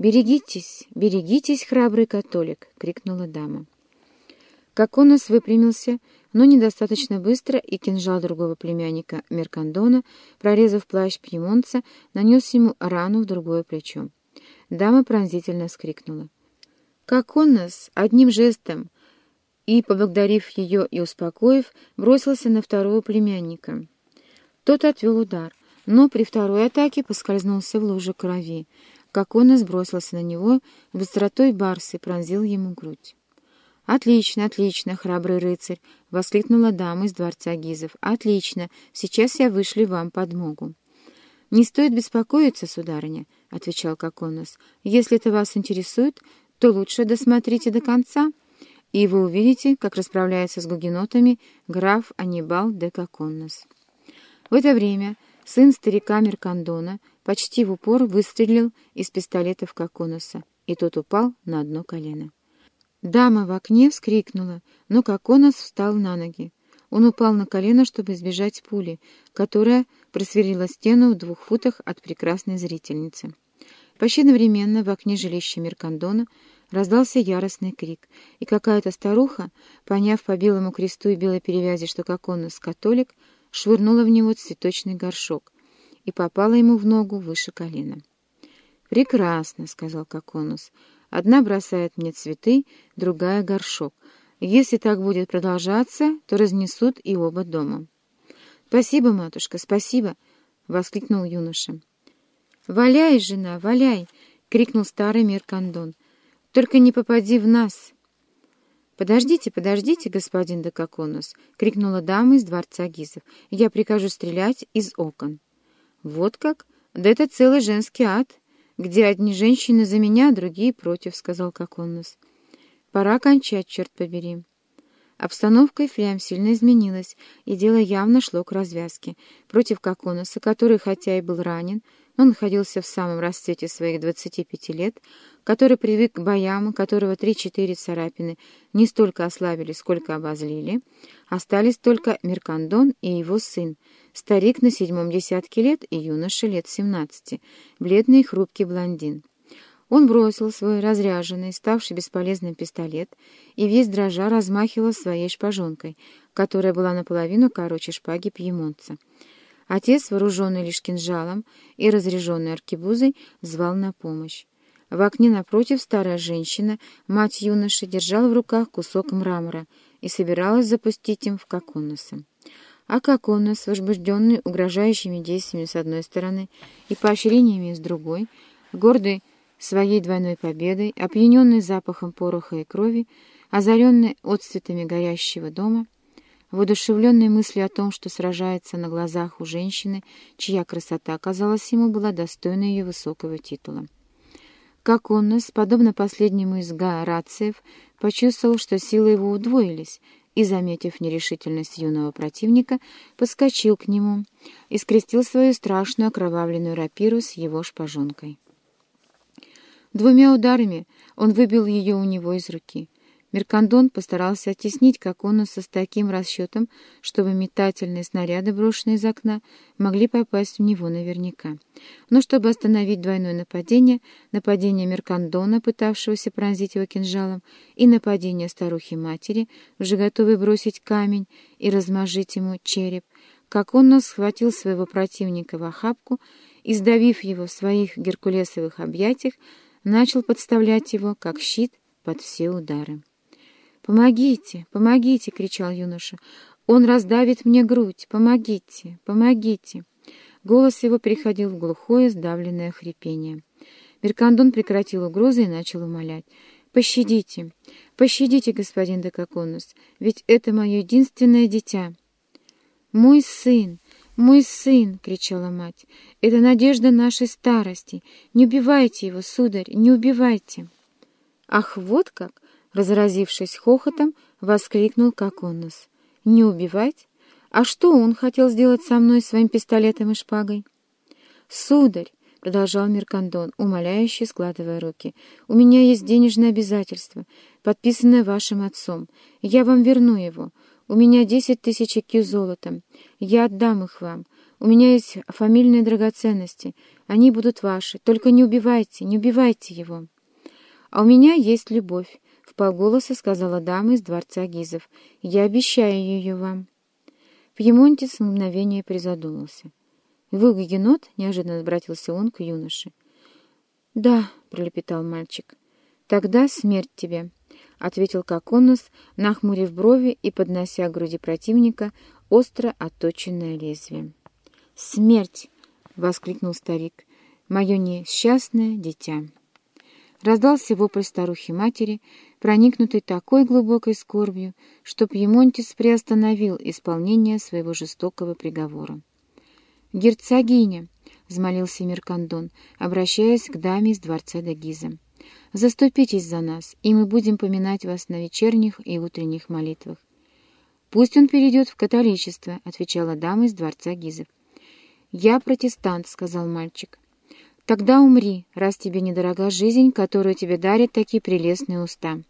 «Берегитесь, берегитесь, храбрый католик!» — крикнула дама. Как он нас выпрямился, но недостаточно быстро, и кинжал другого племянника Меркандона, прорезав плащ пьемонца, нанес ему рану в другое плечо. Дама пронзительно вскрикнула. Как он нас одним жестом и, поблагодарив ее и успокоив, бросился на второго племянника. Тот отвел удар, но при второй атаке поскользнулся в луже крови. Как он сбросился на него, быстротой барсы пронзил ему грудь. «Отлично, отлично, храбрый рыцарь!» — воскликнула дама из дворца Гизов. «Отлично! Сейчас я вышлю вам подмогу». «Не стоит беспокоиться, сударыня», — отвечал Коконос. «Если это вас интересует, то лучше досмотрите до конца, и вы увидите, как расправляется с гугенотами граф Анибал де Коконос». В это время сын старика Меркандона почти в упор выстрелил из пистолета в Коконоса, и тот упал на одно колено. Дама в окне вскрикнула, но Коконос встал на ноги. Он упал на колено, чтобы избежать пули, которая просверлила стену в двух футах от прекрасной зрительницы. Почти одновременно в окне жилища Меркандона раздался яростный крик, и какая-то старуха, поняв по белому кресту и белой перевязи, что Коконос католик, швырнула в него цветочный горшок и попала ему в ногу выше колена. «Прекрасно», — сказал Коконус. «Одна бросает мне цветы, другая — горшок. Если так будет продолжаться, то разнесут и оба дома». «Спасибо, матушка, спасибо!» — воскликнул юноша. «Валяй, жена, валяй!» — крикнул старый Меркандон. «Только не попади в нас!» «Подождите, подождите, господин Декаконус!» — крикнула дама из дворца Гизов. «Я прикажу стрелять из окон». «Вот как? Да это целый женский ад!» где одни женщины за меня, другие против», — сказал Коконус. «Пора кончать, черт побери». Обстановка и впрямь сильно изменилась, и дело явно шло к развязке. Против Коконуса, который, хотя и был ранен, но находился в самом расцвете своих 25 лет, который привык к боям, которого три-четыре царапины не столько ослабили, сколько обозлили, остались только Меркандон и его сын, старик на седьмом десятке лет и юноша лет семнадцати, бледный и хрупкий блондин. Он бросил свой разряженный, ставший бесполезным пистолет, и весь дрожа размахивал своей шпажонкой, которая была наполовину короче шпаги пьемонца. Отец, вооруженный лишь кинжалом и разряженный аркебузой, звал на помощь. В окне напротив старая женщина, мать юноши, держала в руках кусок мрамора и собиралась запустить им в Коконуса. А Коконус, возбужденный угрожающими действиями с одной стороны и поощрениями с другой, гордый своей двойной победой, опьяненный запахом пороха и крови, озаренный отцветами горящего дома, воодушевленной мыслью о том, что сражается на глазах у женщины, чья красота, казалось ему, была достойна ее высокого титула. Как он нас, подобно последнему из Га-рациев, почувствовал, что силы его удвоились, и, заметив нерешительность юного противника, подскочил к нему и скрестил свою страшную окровавленную рапиру с его шпажонкой. Двумя ударами он выбил ее у него из руки — Меркандон постарался оттеснить Коконуса с таким расчетом, чтобы метательные снаряды, брошенные из окна, могли попасть в него наверняка. Но чтобы остановить двойное нападение, нападение Меркандона, пытавшегося пронзить его кинжалом, и нападение старухи-матери, уже готовой бросить камень и размажить ему череп, Коконус схватил своего противника в охапку и, сдавив его в своих геркулесовых объятиях, начал подставлять его, как щит, под все удары. «Помогите, помогите!» — кричал юноша. «Он раздавит мне грудь! Помогите, помогите!» Голос его переходил в глухое, сдавленное хрипение. Меркандон прекратил угрозы и начал умолять. «Пощадите, пощадите, господин Декаконус, ведь это мое единственное дитя!» «Мой сын, мой сын!» — кричала мать. «Это надежда нашей старости! Не убивайте его, сударь, не убивайте!» «Ах, вот как!» Разразившись хохотом, воскликнул Коконос. «Не убивать? А что он хотел сделать со мной своим пистолетом и шпагой?» «Сударь!» — продолжал Меркандон, умоляюще складывая руки. «У меня есть денежное обязательство, подписанное вашим отцом. Я вам верну его. У меня десять тысяч кью золотом. Я отдам их вам. У меня есть фамильные драгоценности. Они будут ваши. Только не убивайте, не убивайте его. А у меня есть любовь, — вполголоса сказала дама из дворца Гизов. Я обещаю ее вам. Пьемонтис мгновение призадумался. «Вы гугенот?» — неожиданно обратился он к юноше. «Да», — пролепетал мальчик. «Тогда смерть тебе», — ответил Коконос, нахмурив брови и поднося к груди противника остро отточенное лезвие. «Смерть!» — воскликнул старик. «Мое несчастное дитя!» Раздался вопль старухи-матери, проникнутый такой глубокой скорбью, что Пьемонтис приостановил исполнение своего жестокого приговора. «Герцогиня!» — взмолился Меркандон, обращаясь к даме из дворца Дагиза. «Заступитесь за нас, и мы будем поминать вас на вечерних и утренних молитвах». «Пусть он перейдет в католичество», — отвечала дама из дворца Гизов. «Я протестант», — сказал мальчик. «Тогда умри, раз тебе недорога жизнь, которую тебе дарят такие прелестные уста».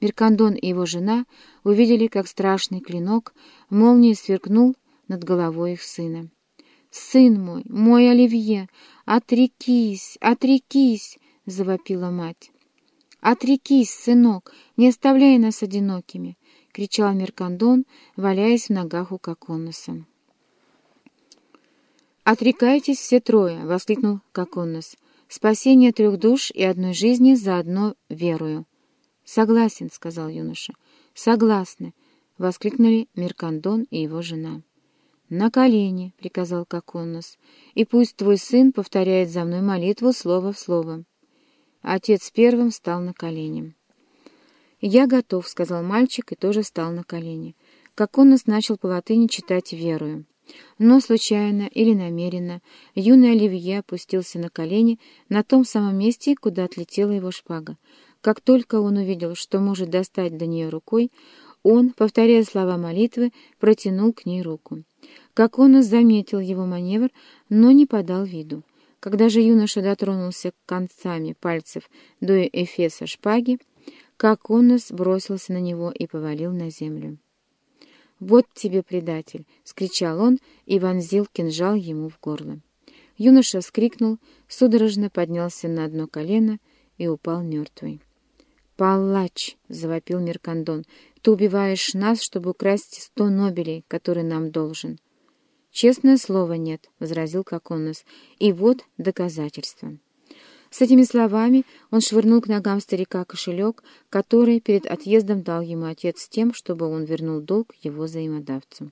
Меркандон и его жена увидели, как страшный клинок молнией сверкнул над головой их сына. «Сын мой, мой Оливье, отрекись, отрекись!» — завопила мать. «Отрекись, сынок, не оставляй нас одинокими!» — кричал Меркандон, валяясь в ногах у Коконоса. «Отрекайтесь все трое!» — воскликнул Коконос. «Спасение трех душ и одной жизни заодно верую». «Согласен», — сказал юноша. «Согласны!» — воскликнули Меркандон и его жена. «На колени», — приказал Коконос, — «и пусть твой сын повторяет за мной молитву слово в слово». Отец первым встал на колени. «Я готов», — сказал мальчик и тоже встал на колени. Коконос начал по латыни читать верую. Но случайно или намеренно юный Оливье опустился на колени на том самом месте, куда отлетела его шпага. Как только он увидел, что может достать до нее рукой, он, повторяя слова молитвы, протянул к ней руку. Как он заметил его маневр, но не подал виду. Когда же юноша дотронулся концами пальцев до эфеса шпаги, как он бросился на него и повалил на землю. «Вот тебе, предатель!» — скричал он и вонзил кинжал ему в горло. Юноша вскрикнул, судорожно поднялся на одно колено и упал мертвый. «Палач!» — завопил Меркандон. «Ты убиваешь нас, чтобы украсть сто нобелей, которые нам должен». «Честное слово нет», — возразил Коконос. «И вот доказательство». С этими словами он швырнул к ногам старика кошелек, который перед отъездом дал ему отец с тем, чтобы он вернул долг его взаимодавцу.